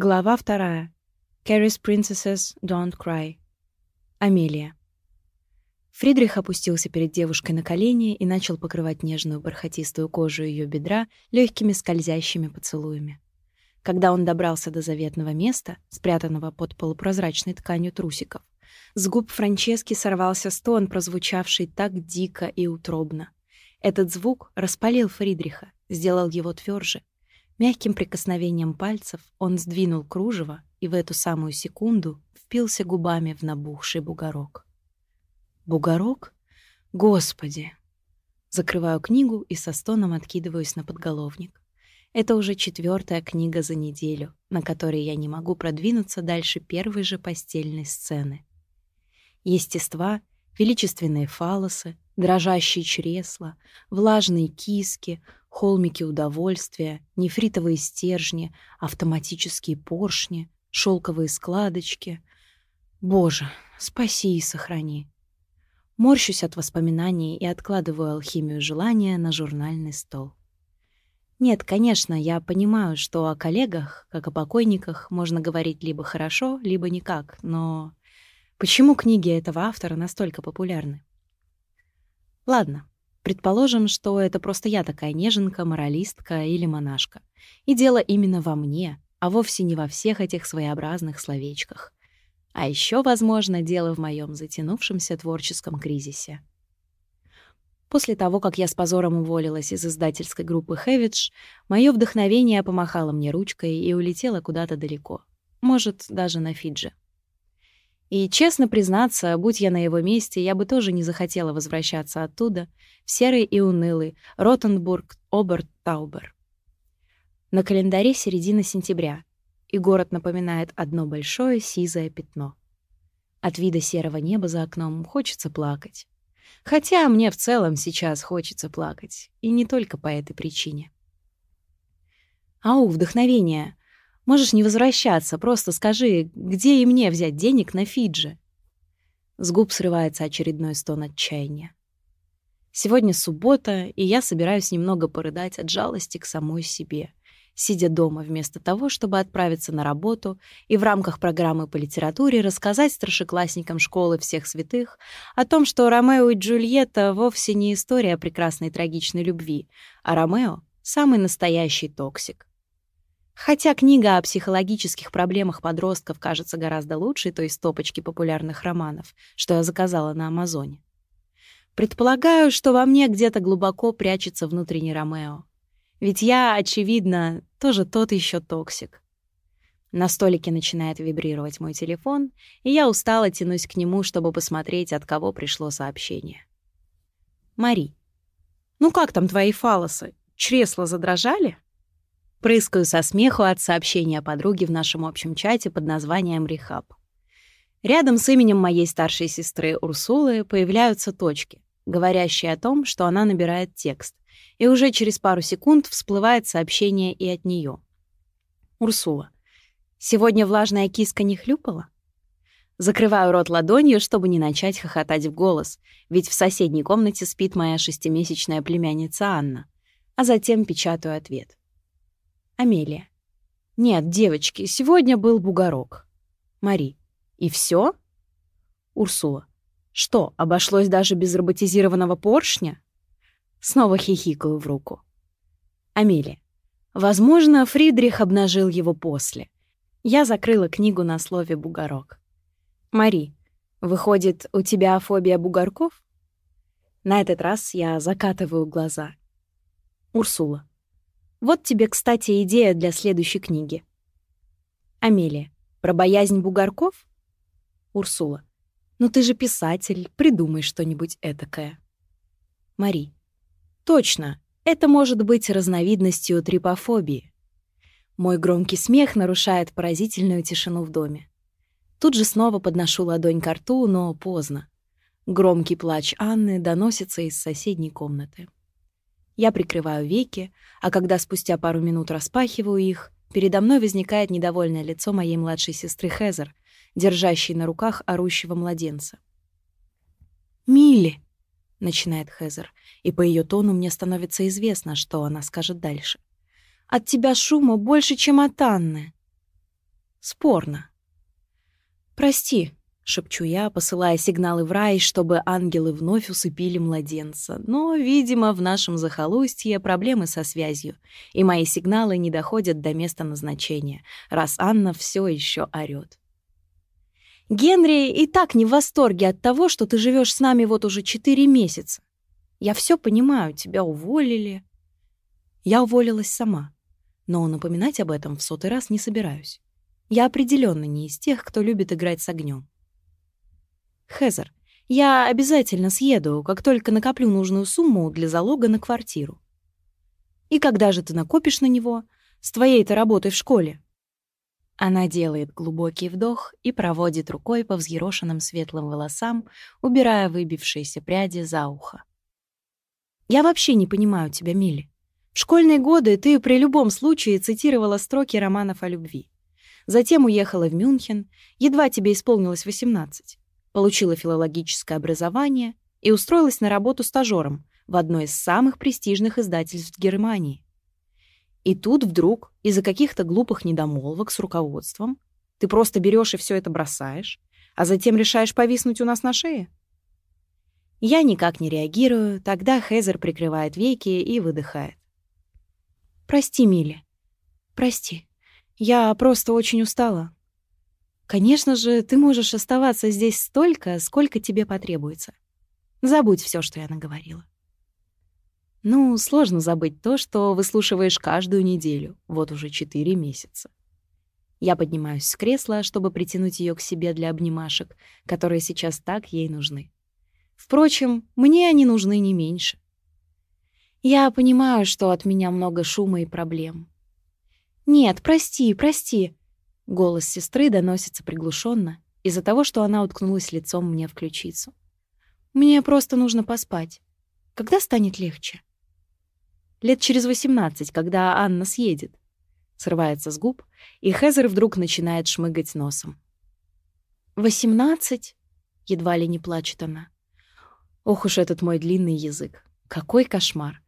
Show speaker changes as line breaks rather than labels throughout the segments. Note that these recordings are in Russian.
Глава вторая. Carrie's Princesses Don't Cry. Амелия. Фридрих опустился перед девушкой на колени и начал покрывать нежную бархатистую кожу ее бедра легкими скользящими поцелуями. Когда он добрался до заветного места, спрятанного под полупрозрачной тканью трусиков, с губ Франчески сорвался стон, прозвучавший так дико и утробно. Этот звук распалил Фридриха, сделал его тверже, Мягким прикосновением пальцев он сдвинул кружево и в эту самую секунду впился губами в набухший бугорок. Бугорок? Господи! Закрываю книгу и со стоном откидываюсь на подголовник. Это уже четвертая книга за неделю, на которой я не могу продвинуться дальше первой же постельной сцены. Естества, величественные фалосы, дрожащие чресла, влажные киски, холмики удовольствия, нефритовые стержни, автоматические поршни, шелковые складочки. Боже, спаси и сохрани. Морщусь от воспоминаний и откладываю алхимию желания на журнальный стол. Нет, конечно, я понимаю, что о коллегах, как о покойниках, можно говорить либо хорошо, либо никак, но почему книги этого автора настолько популярны? Ладно, Предположим, что это просто я такая неженка, моралистка или монашка. И дело именно во мне, а вовсе не во всех этих своеобразных словечках. А еще, возможно, дело в моем затянувшемся творческом кризисе. После того, как я с позором уволилась из издательской группы «Хэвидж», мое вдохновение помахало мне ручкой и улетело куда-то далеко. Может, даже на Фиджи. И, честно признаться, будь я на его месте, я бы тоже не захотела возвращаться оттуда, в серый и унылый Ротенбург, Оберт-Таубер. На календаре середина сентября, и город напоминает одно большое сизое пятно. От вида серого неба за окном хочется плакать. Хотя мне в целом сейчас хочется плакать, и не только по этой причине. Ау, вдохновение! Можешь не возвращаться, просто скажи, где и мне взять денег на Фиджи?» С губ срывается очередной стон отчаяния. Сегодня суббота, и я собираюсь немного порыдать от жалости к самой себе, сидя дома вместо того, чтобы отправиться на работу и в рамках программы по литературе рассказать старшеклассникам школы всех святых о том, что Ромео и Джульетта вовсе не история прекрасной трагичной любви, а Ромео — самый настоящий токсик. Хотя книга о психологических проблемах подростков кажется гораздо лучше той стопочки популярных романов, что я заказала на Амазоне. Предполагаю, что во мне где-то глубоко прячется внутренний Ромео. Ведь я, очевидно, тоже тот еще токсик. На столике начинает вибрировать мой телефон, и я устало тянусь к нему, чтобы посмотреть, от кого пришло сообщение. Мари. «Ну как там твои фалосы? Чресла задрожали?» Прыскаю со смеху от сообщения подруги в нашем общем чате под названием «Рехаб». Рядом с именем моей старшей сестры Урсулы появляются точки, говорящие о том, что она набирает текст, и уже через пару секунд всплывает сообщение и от нее. Урсула. «Сегодня влажная киска не хлюпала?» Закрываю рот ладонью, чтобы не начать хохотать в голос, ведь в соседней комнате спит моя шестимесячная племянница Анна, а затем печатаю ответ. Амелия. Нет, девочки, сегодня был бугорок. Мари. И все? Урсула. Что, обошлось даже без роботизированного поршня? Снова хихикаю в руку. Амелия. Возможно, Фридрих обнажил его после. Я закрыла книгу на слове «бугорок». Мари. Выходит, у тебя фобия бугорков? На этот раз я закатываю глаза. Урсула. Вот тебе, кстати, идея для следующей книги. Амелия. Про боязнь бугорков? Урсула. Ну ты же писатель, придумай что-нибудь этакое. Мари. Точно, это может быть разновидностью трипофобии. Мой громкий смех нарушает поразительную тишину в доме. Тут же снова подношу ладонь к рту, но поздно. Громкий плач Анны доносится из соседней комнаты. Я прикрываю веки, а когда спустя пару минут распахиваю их, передо мной возникает недовольное лицо моей младшей сестры Хезер, держащей на руках орущего младенца. «Милли!» — начинает Хезер, и по ее тону мне становится известно, что она скажет дальше. «От тебя шума больше, чем от Анны!» Спорно. «Прости», — шепчу я, посылая сигналы в рай, чтобы ангелы вновь усыпили младенца. Но, видимо, в нашем захолустье проблемы со связью, и мои сигналы не доходят до места назначения, раз Анна все еще орёт. «Генри и так не в восторге от того, что ты живешь с нами вот уже четыре месяца. Я все понимаю, тебя уволили». Я уволилась сама, но напоминать об этом в сотый раз не собираюсь. Я определенно не из тех, кто любит играть с огнем. Хезер, я обязательно съеду, как только накоплю нужную сумму для залога на квартиру. И когда же ты накопишь на него? С твоей-то работой в школе. Она делает глубокий вдох и проводит рукой по взъерошенным светлым волосам, убирая выбившиеся пряди за ухо. «Я вообще не понимаю тебя, Милли. В школьные годы ты при любом случае цитировала строки романов о любви. Затем уехала в Мюнхен, едва тебе исполнилось 18. Получила филологическое образование и устроилась на работу стажером в одной из самых престижных издательств Германии. И тут вдруг, из-за каких-то глупых недомолвок с руководством, ты просто берешь и все это бросаешь, а затем решаешь повиснуть у нас на шее? Я никак не реагирую, тогда Хезер прикрывает веки и выдыхает. «Прости, Милли. Прости». Я просто очень устала. Конечно же, ты можешь оставаться здесь столько, сколько тебе потребуется. Забудь все, что я наговорила. Ну, сложно забыть то, что выслушиваешь каждую неделю, вот уже четыре месяца. Я поднимаюсь с кресла, чтобы притянуть ее к себе для обнимашек, которые сейчас так ей нужны. Впрочем, мне они нужны не меньше. Я понимаю, что от меня много шума и проблем. «Нет, прости, прости!» Голос сестры доносится приглушенно из-за того, что она уткнулась лицом мне в ключицу. «Мне просто нужно поспать. Когда станет легче?» «Лет через восемнадцать, когда Анна съедет». Срывается с губ, и Хезер вдруг начинает шмыгать носом. «Восемнадцать?» — едва ли не плачет она. Ох уж этот мой длинный язык. Какой кошмар.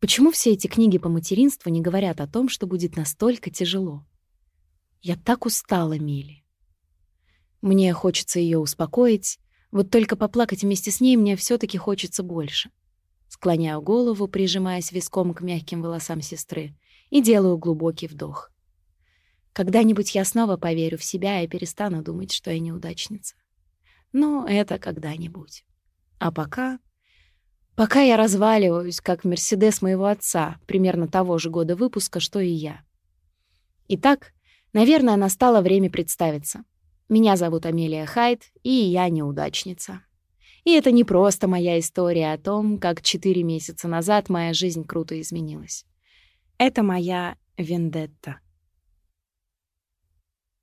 Почему все эти книги по материнству не говорят о том, что будет настолько тяжело? Я так устала, Мили. Мне хочется ее успокоить, вот только поплакать вместе с ней мне все таки хочется больше. Склоняю голову, прижимаясь виском к мягким волосам сестры, и делаю глубокий вдох. Когда-нибудь я снова поверю в себя и перестану думать, что я неудачница. Но это когда-нибудь. А пока Пока я разваливаюсь, как Мерседес моего отца, примерно того же года выпуска, что и я. Итак, наверное, настало время представиться. Меня зовут Амелия Хайт, и я неудачница. И это не просто моя история о том, как четыре месяца назад моя жизнь круто изменилась. Это моя вендетта.